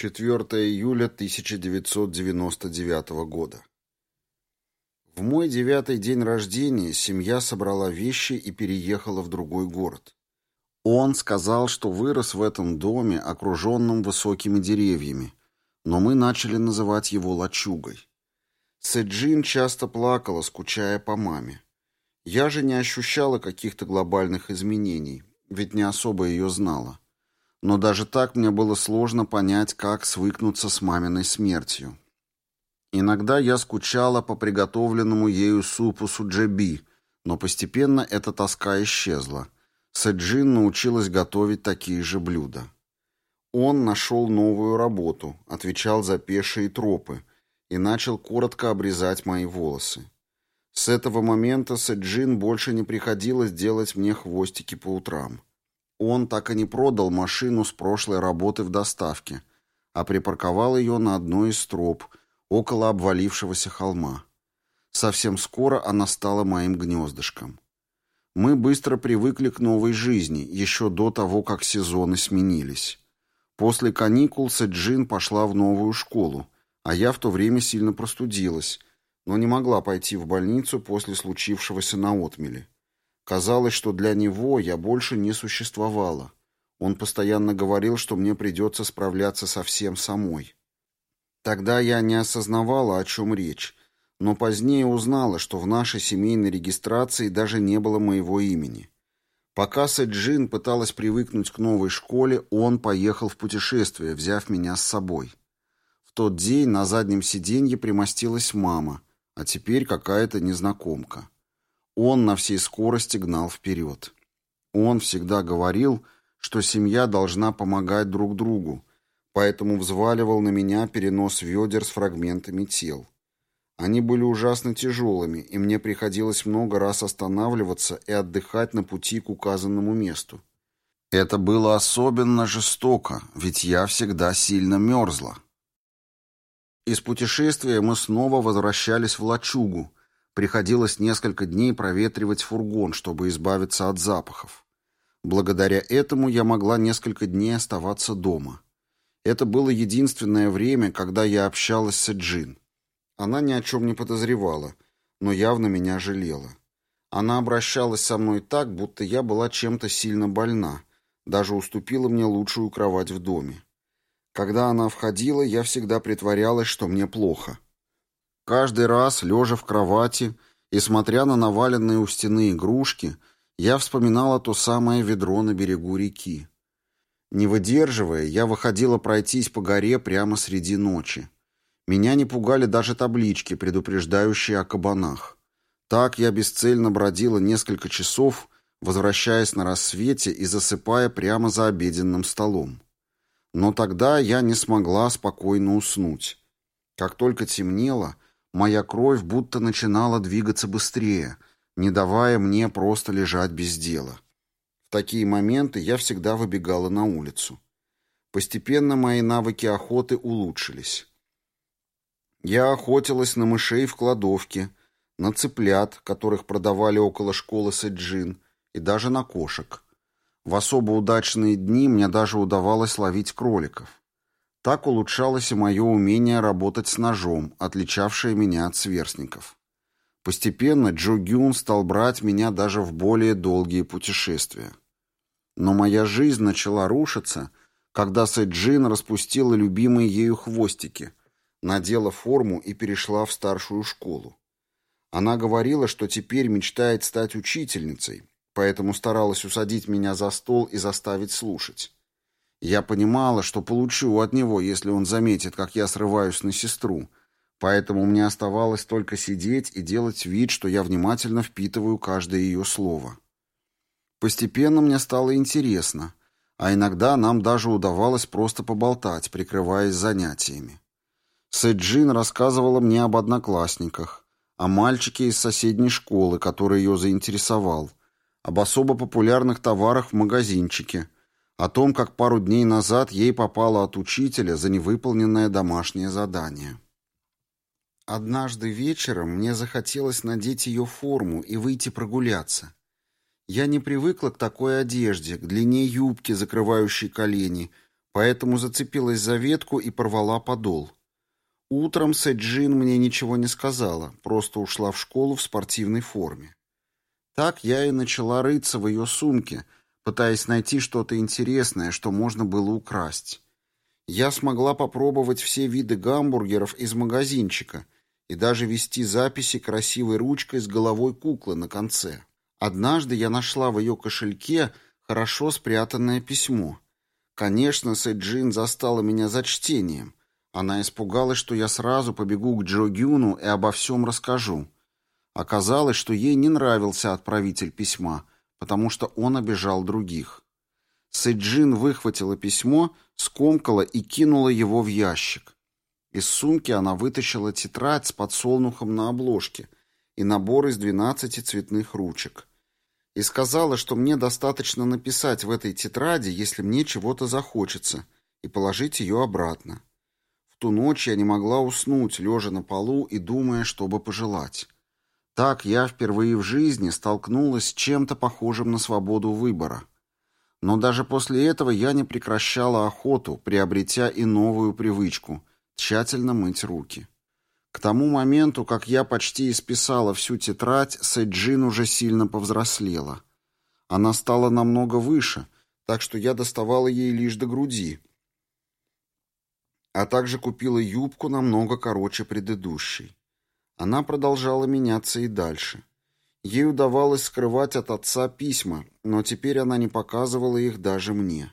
4 июля 1999 года. В мой девятый день рождения семья собрала вещи и переехала в другой город. Он сказал, что вырос в этом доме, окруженном высокими деревьями, но мы начали называть его лачугой. Сэджин часто плакала, скучая по маме. Я же не ощущала каких-то глобальных изменений, ведь не особо ее знала. Но даже так мне было сложно понять, как свыкнуться с маминой смертью. Иногда я скучала по приготовленному ею супу суджеби, но постепенно эта тоска исчезла. Сэджин научилась готовить такие же блюда. Он нашел новую работу, отвечал за пешие тропы и начал коротко обрезать мои волосы. С этого момента Сэджин больше не приходилось делать мне хвостики по утрам. Он так и не продал машину с прошлой работы в доставке, а припарковал ее на одной из троп, около обвалившегося холма. Совсем скоро она стала моим гнездышком. Мы быстро привыкли к новой жизни, еще до того, как сезоны сменились. После каникул Сэджин пошла в новую школу, а я в то время сильно простудилась, но не могла пойти в больницу после случившегося на отмеле. Казалось, что для него я больше не существовала. Он постоянно говорил, что мне придется справляться со всем самой. Тогда я не осознавала, о чем речь, но позднее узнала, что в нашей семейной регистрации даже не было моего имени. Пока Сэджин пыталась привыкнуть к новой школе, он поехал в путешествие, взяв меня с собой. В тот день на заднем сиденье примостилась мама, а теперь какая-то незнакомка. Он на всей скорости гнал вперед. Он всегда говорил, что семья должна помогать друг другу, поэтому взваливал на меня перенос ведер с фрагментами тел. Они были ужасно тяжелыми, и мне приходилось много раз останавливаться и отдыхать на пути к указанному месту. Это было особенно жестоко, ведь я всегда сильно мерзла. Из путешествия мы снова возвращались в лачугу, Приходилось несколько дней проветривать фургон, чтобы избавиться от запахов. Благодаря этому я могла несколько дней оставаться дома. Это было единственное время, когда я общалась с Джин. Она ни о чем не подозревала, но явно меня жалела. Она обращалась со мной так, будто я была чем-то сильно больна, даже уступила мне лучшую кровать в доме. Когда она входила, я всегда притворялась, что мне плохо. Каждый раз, лежа в кровати и смотря на наваленные у стены игрушки, я вспоминала то самое ведро на берегу реки. Не выдерживая, я выходила пройтись по горе прямо среди ночи. Меня не пугали даже таблички, предупреждающие о кабанах. Так я бесцельно бродила несколько часов, возвращаясь на рассвете и засыпая прямо за обеденным столом. Но тогда я не смогла спокойно уснуть. Как только темнело, Моя кровь будто начинала двигаться быстрее, не давая мне просто лежать без дела. В такие моменты я всегда выбегала на улицу. Постепенно мои навыки охоты улучшились. Я охотилась на мышей в кладовке, на цыплят, которых продавали около школы Сэджин, и даже на кошек. В особо удачные дни мне даже удавалось ловить кроликов. Так улучшалось и мое умение работать с ножом, отличавшее меня от сверстников. Постепенно Джо Гюн стал брать меня даже в более долгие путешествия. Но моя жизнь начала рушиться, когда Сэджин распустила любимые ею хвостики, надела форму и перешла в старшую школу. Она говорила, что теперь мечтает стать учительницей, поэтому старалась усадить меня за стол и заставить слушать. Я понимала, что получу от него, если он заметит, как я срываюсь на сестру, поэтому мне оставалось только сидеть и делать вид, что я внимательно впитываю каждое ее слово. Постепенно мне стало интересно, а иногда нам даже удавалось просто поболтать, прикрываясь занятиями. Сэджин рассказывала мне об одноклассниках, о мальчике из соседней школы, который ее заинтересовал, об особо популярных товарах в магазинчике – о том, как пару дней назад ей попало от учителя за невыполненное домашнее задание. Однажды вечером мне захотелось надеть ее форму и выйти прогуляться. Я не привыкла к такой одежде, к длине юбки, закрывающей колени, поэтому зацепилась за ветку и порвала подол. Утром Сэджин мне ничего не сказала, просто ушла в школу в спортивной форме. Так я и начала рыться в ее сумке, пытаясь найти что-то интересное, что можно было украсть. Я смогла попробовать все виды гамбургеров из магазинчика и даже вести записи красивой ручкой с головой куклы на конце. Однажды я нашла в ее кошельке хорошо спрятанное письмо. Конечно, Сэджин застала меня за чтением, она испугалась, что я сразу побегу к Джо Гюну и обо всем расскажу. Оказалось, что ей не нравился отправитель письма, потому что он обижал других. Сэджин выхватила письмо, скомкала и кинула его в ящик. Из сумки она вытащила тетрадь с подсолнухом на обложке и набор из двенадцати цветных ручек. И сказала, что мне достаточно написать в этой тетради, если мне чего-то захочется, и положить ее обратно ту ночь я не могла уснуть, лежа на полу и думая, чтобы пожелать. Так я впервые в жизни столкнулась с чем-то похожим на свободу выбора. Но даже после этого я не прекращала охоту, приобретя и новую привычку – тщательно мыть руки. К тому моменту, как я почти исписала всю тетрадь, Сэджин уже сильно повзрослела. Она стала намного выше, так что я доставала ей лишь до груди – а также купила юбку намного короче предыдущей. Она продолжала меняться и дальше. Ей удавалось скрывать от отца письма, но теперь она не показывала их даже мне.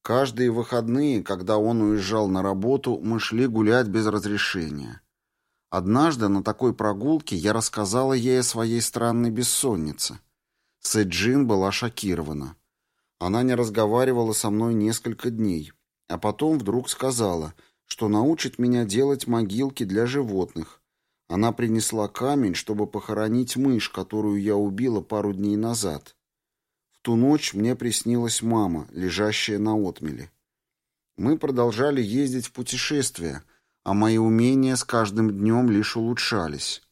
Каждые выходные, когда он уезжал на работу, мы шли гулять без разрешения. Однажды на такой прогулке я рассказала ей о своей странной бессоннице. Сэджин была шокирована. Она не разговаривала со мной несколько дней, а потом вдруг сказала, что научит меня делать могилки для животных. Она принесла камень, чтобы похоронить мышь, которую я убила пару дней назад. В ту ночь мне приснилась мама, лежащая на отмеле. Мы продолжали ездить в путешествия, а мои умения с каждым днем лишь улучшались.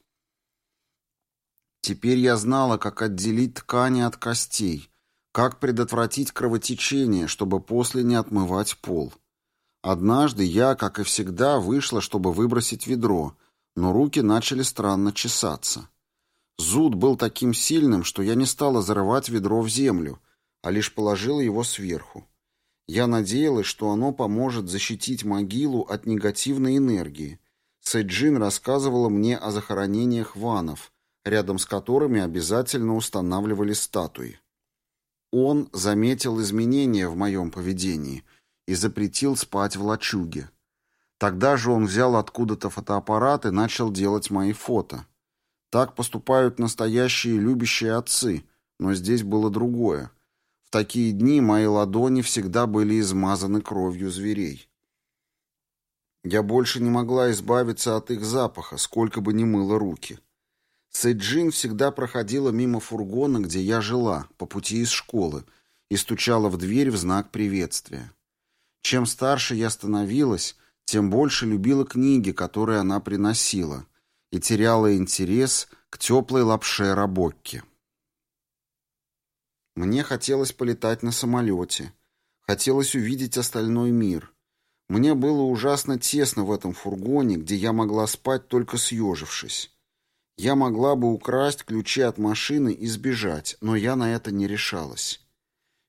Теперь я знала, как отделить ткани от костей, как предотвратить кровотечение, чтобы после не отмывать пол? Однажды я, как и всегда, вышла, чтобы выбросить ведро, но руки начали странно чесаться. Зуд был таким сильным, что я не стала зарывать ведро в землю, а лишь положила его сверху. Я надеялась, что оно поможет защитить могилу от негативной энергии. Сэджин рассказывала мне о захоронениях ванов, рядом с которыми обязательно устанавливали статуи. Он заметил изменения в моем поведении и запретил спать в лачуге. Тогда же он взял откуда-то фотоаппарат и начал делать мои фото. Так поступают настоящие любящие отцы, но здесь было другое. В такие дни мои ладони всегда были измазаны кровью зверей. Я больше не могла избавиться от их запаха, сколько бы ни мыла руки. Сэджин всегда проходила мимо фургона, где я жила, по пути из школы, и стучала в дверь в знак приветствия. Чем старше я становилась, тем больше любила книги, которые она приносила, и теряла интерес к теплой лапше рабокки. Мне хотелось полетать на самолете, хотелось увидеть остальной мир. Мне было ужасно тесно в этом фургоне, где я могла спать только съежившись. Я могла бы украсть ключи от машины и сбежать, но я на это не решалась.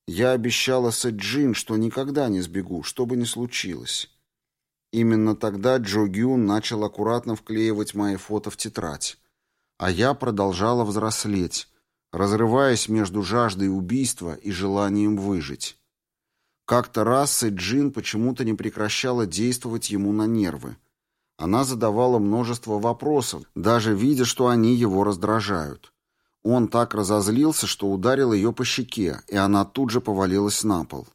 Я обещала Сэджин, что никогда не сбегу, что бы ни случилось. Именно тогда Джо Гюн начал аккуратно вклеивать мои фото в тетрадь. А я продолжала взрослеть, разрываясь между жаждой убийства и желанием выжить. Как-то раз Сэджин почему-то не прекращала действовать ему на нервы. Она задавала множество вопросов, даже видя, что они его раздражают. Он так разозлился, что ударил ее по щеке, и она тут же повалилась на пол.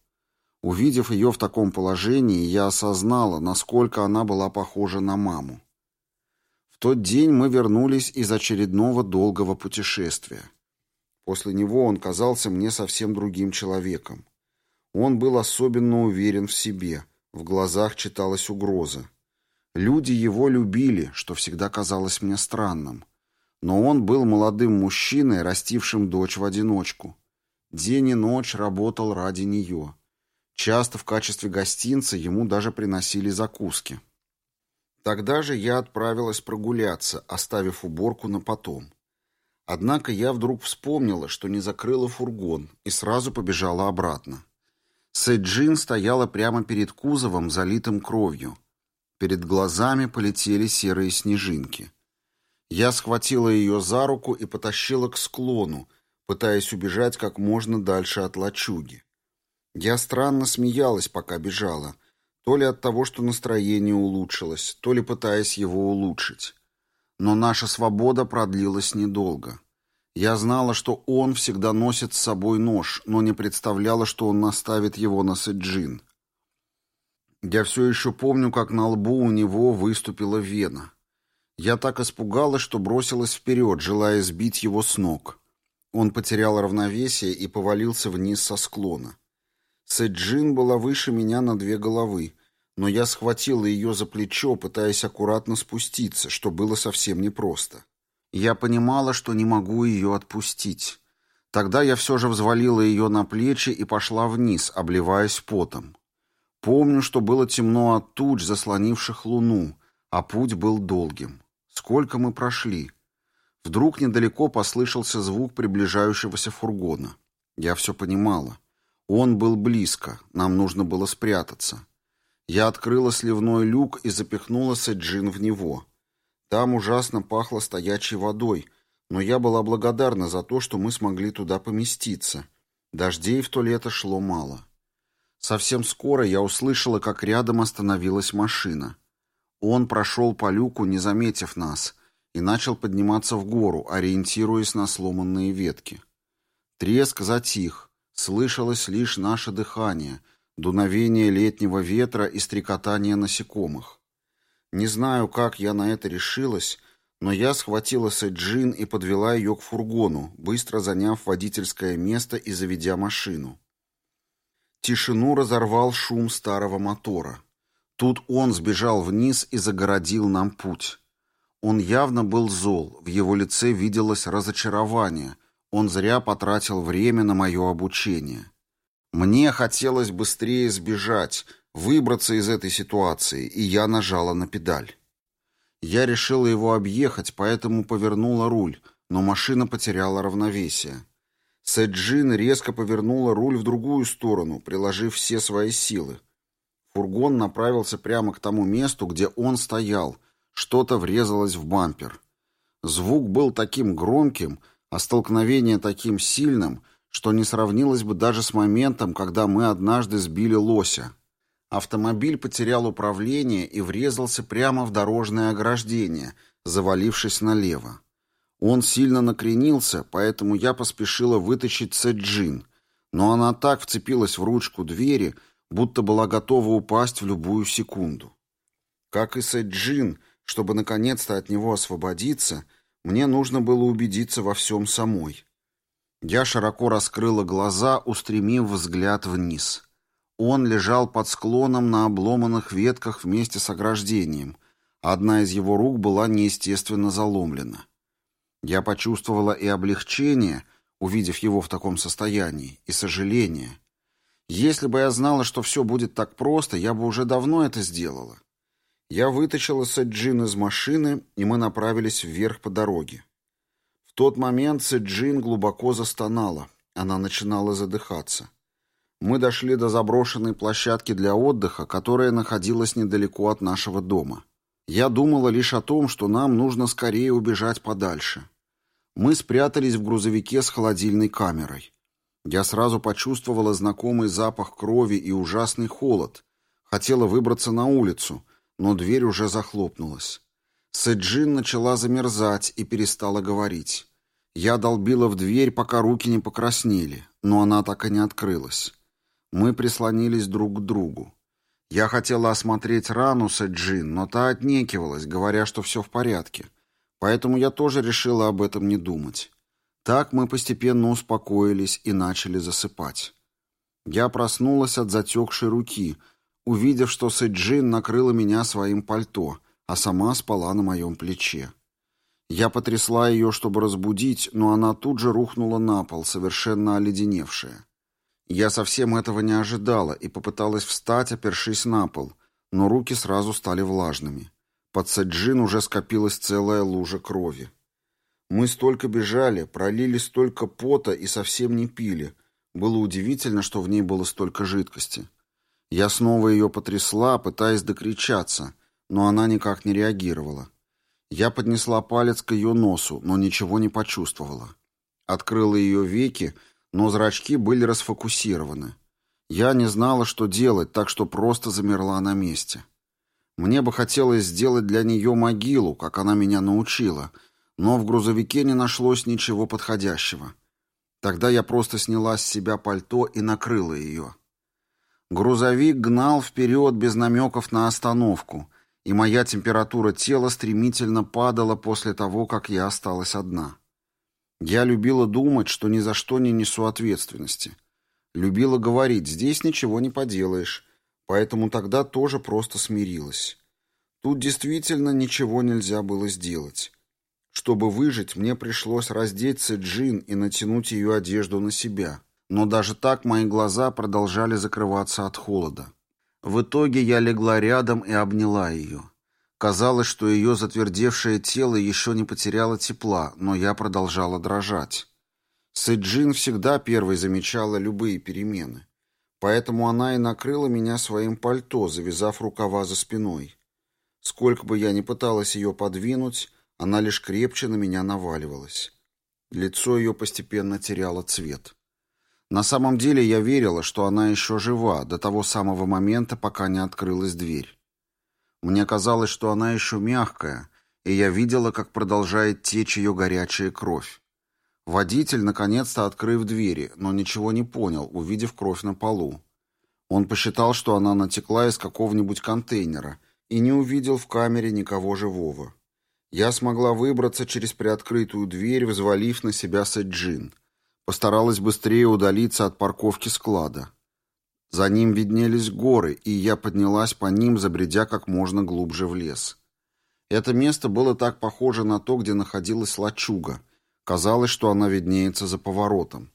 Увидев ее в таком положении, я осознала, насколько она была похожа на маму. В тот день мы вернулись из очередного долгого путешествия. После него он казался мне совсем другим человеком. Он был особенно уверен в себе, в глазах читалась угроза. Люди его любили, что всегда казалось мне странным. Но он был молодым мужчиной, растившим дочь в одиночку. День и ночь работал ради нее. Часто в качестве гостинца ему даже приносили закуски. Тогда же я отправилась прогуляться, оставив уборку на потом. Однако я вдруг вспомнила, что не закрыла фургон, и сразу побежала обратно. Сэджин стояла прямо перед кузовом, залитым кровью. Перед глазами полетели серые снежинки. Я схватила ее за руку и потащила к склону, пытаясь убежать как можно дальше от лачуги. Я странно смеялась, пока бежала, то ли от того, что настроение улучшилось, то ли пытаясь его улучшить. Но наша свобода продлилась недолго. Я знала, что он всегда носит с собой нож, но не представляла, что он наставит его на Сэджин. Я все еще помню, как на лбу у него выступила вена. Я так испугалась, что бросилась вперед, желая сбить его с ног. Он потерял равновесие и повалился вниз со склона. Сэджин была выше меня на две головы, но я схватила ее за плечо, пытаясь аккуратно спуститься, что было совсем непросто. Я понимала, что не могу ее отпустить. Тогда я все же взвалила ее на плечи и пошла вниз, обливаясь потом. Помню, что было темно от туч, заслонивших луну, а путь был долгим. Сколько мы прошли? Вдруг недалеко послышался звук приближающегося фургона. Я все понимала. Он был близко, нам нужно было спрятаться. Я открыла сливной люк и запихнула Сэджин в него. Там ужасно пахло стоячей водой, но я была благодарна за то, что мы смогли туда поместиться. Дождей в то лето шло мало. Совсем скоро я услышала, как рядом остановилась машина. Он прошел по люку, не заметив нас, и начал подниматься в гору, ориентируясь на сломанные ветки. Треск затих, слышалось лишь наше дыхание, дуновение летнего ветра и стрекотание насекомых. Не знаю, как я на это решилась, но я схватила Сэджин и подвела ее к фургону, быстро заняв водительское место и заведя машину. Тишину разорвал шум старого мотора. Тут он сбежал вниз и загородил нам путь. Он явно был зол, в его лице виделось разочарование. Он зря потратил время на мое обучение. Мне хотелось быстрее сбежать, выбраться из этой ситуации, и я нажала на педаль. Я решила его объехать, поэтому повернула руль, но машина потеряла равновесие. Сэджин резко повернула руль в другую сторону, приложив все свои силы. Фургон направился прямо к тому месту, где он стоял. Что-то врезалось в бампер. Звук был таким громким, а столкновение таким сильным, что не сравнилось бы даже с моментом, когда мы однажды сбили лося. Автомобиль потерял управление и врезался прямо в дорожное ограждение, завалившись налево. Он сильно накренился, поэтому я поспешила вытащить Сэджин, но она так вцепилась в ручку двери, будто была готова упасть в любую секунду. Как и Сэджин, чтобы наконец-то от него освободиться, мне нужно было убедиться во всем самой. Я широко раскрыла глаза, устремив взгляд вниз. Он лежал под склоном на обломанных ветках вместе с ограждением. Одна из его рук была неестественно заломлена. Я почувствовала и облегчение, увидев его в таком состоянии, и сожаление — если бы я знала, что все будет так просто, я бы уже давно это сделала. Я вытащила Сэджин из машины, и мы направились вверх по дороге. В тот момент Сэджин глубоко застонала. Она начинала задыхаться. Мы дошли до заброшенной площадки для отдыха, которая находилась недалеко от нашего дома. Я думала лишь о том, что нам нужно скорее убежать подальше. Мы спрятались в грузовике с холодильной камерой. Я сразу почувствовала знакомый запах крови и ужасный холод. Хотела выбраться на улицу, но дверь уже захлопнулась. Сэджин начала замерзать и перестала говорить. Я долбила в дверь, пока руки не покраснели, но она так и не открылась. Мы прислонились друг к другу. Я хотела осмотреть рану Сэджин, но та отнекивалась, говоря, что все в порядке. Поэтому я тоже решила об этом не думать. Так мы постепенно успокоились и начали засыпать. Я проснулась от затекшей руки, увидев, что Сэджин накрыла меня своим пальто, а сама спала на моем плече. Я потрясла ее, чтобы разбудить, но она тут же рухнула на пол, совершенно оледеневшая. Я совсем этого не ожидала и попыталась встать, опершись на пол, но руки сразу стали влажными. Под Сэджин уже скопилась целая лужа крови. Мы столько бежали, пролили столько пота и совсем не пили. Было удивительно, что в ней было столько жидкости. Я снова ее потрясла, пытаясь докричаться, но она никак не реагировала. Я поднесла палец к ее носу, но ничего не почувствовала. Открыла ее веки, но зрачки были расфокусированы. Я не знала, что делать, так что просто замерла на месте. Мне бы хотелось сделать для нее могилу, как она меня научила, но в грузовике не нашлось ничего подходящего. Тогда я просто сняла с себя пальто и накрыла ее. Грузовик гнал вперед без намеков на остановку, и моя температура тела стремительно падала после того, как я осталась одна. Я любила думать, что ни за что не несу ответственности. Любила говорить, здесь ничего не поделаешь, поэтому тогда тоже просто смирилась. Тут действительно ничего нельзя было сделать. Чтобы выжить, мне пришлось раздеться Джин и натянуть ее одежду на себя. Но даже так мои глаза продолжали закрываться от холода. В итоге я легла рядом и обняла ее. Казалось, что ее затвердевшее тело еще не потеряло тепла, но я продолжала дрожать. Сэджин всегда первой замечала любые перемены. Поэтому она и накрыла меня своим пальто, завязав рукава за спиной. Сколько бы я ни пыталась ее подвинуть, она лишь крепче на меня наваливалась. Лицо ее постепенно теряло цвет. На самом деле я верила, что она еще жива до того самого момента, пока не открылась дверь. Мне казалось, что она еще мягкая, и я видела, как продолжает течь ее горячая кровь. Водитель, наконец-то открыв двери, но ничего не понял, увидев кровь на полу. Он посчитал, что она натекла из какого-нибудь контейнера, и не увидел в камере никого живого. Я смогла выбраться через приоткрытую дверь, взвалив на себя Сэджин. Постаралась быстрее удалиться от парковки склада. За ним виднелись горы, и я поднялась по ним, забредя как можно глубже в лес. Это место было так похоже на то, где находилась лачуга. Казалось, что она виднеется за поворотом.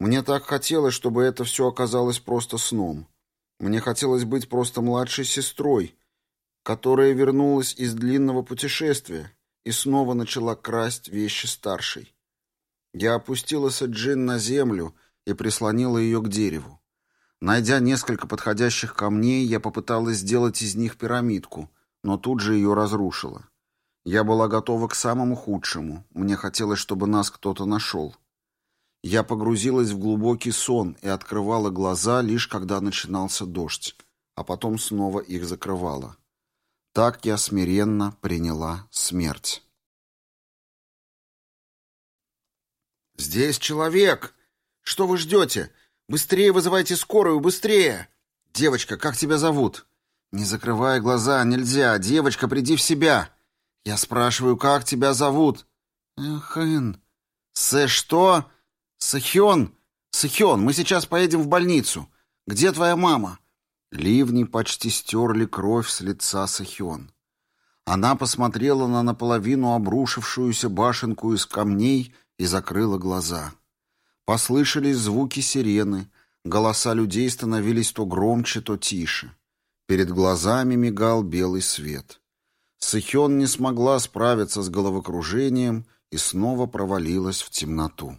Мне так хотелось, чтобы это все оказалось просто сном. Мне хотелось быть просто младшей сестрой, которая вернулась из длинного путешествия и снова начала красть вещи старшей. Я опустила Саджин на землю и прислонила ее к дереву. Найдя несколько подходящих камней, я попыталась сделать из них пирамидку, но тут же ее разрушила. Я была готова к самому худшему. Мне хотелось, чтобы нас кто-то нашел. Я погрузилась в глубокий сон и открывала глаза лишь когда начинался дождь, а потом снова их закрывала. Так я смиренно приняла смерть. «Здесь человек! Что вы ждете? Быстрее вызывайте скорую, быстрее! Девочка, как тебя зовут?» «Не закрывай глаза, нельзя! Девочка, приди в себя!» «Я спрашиваю, как тебя зовут?» «Хэн...» «Сэ что?» «Сэхён?» «Сэхён, мы сейчас поедем в больницу. Где твоя мама?» Ливни почти стерли кровь с лица Сэхён. Она посмотрела на наполовину обрушившуюся башенку из камней и закрыла глаза. Послышались звуки сирены, голоса людей становились то громче, то тише. Перед глазами мигал белый свет. Сыхён не смогла справиться с головокружением и снова провалилась в темноту.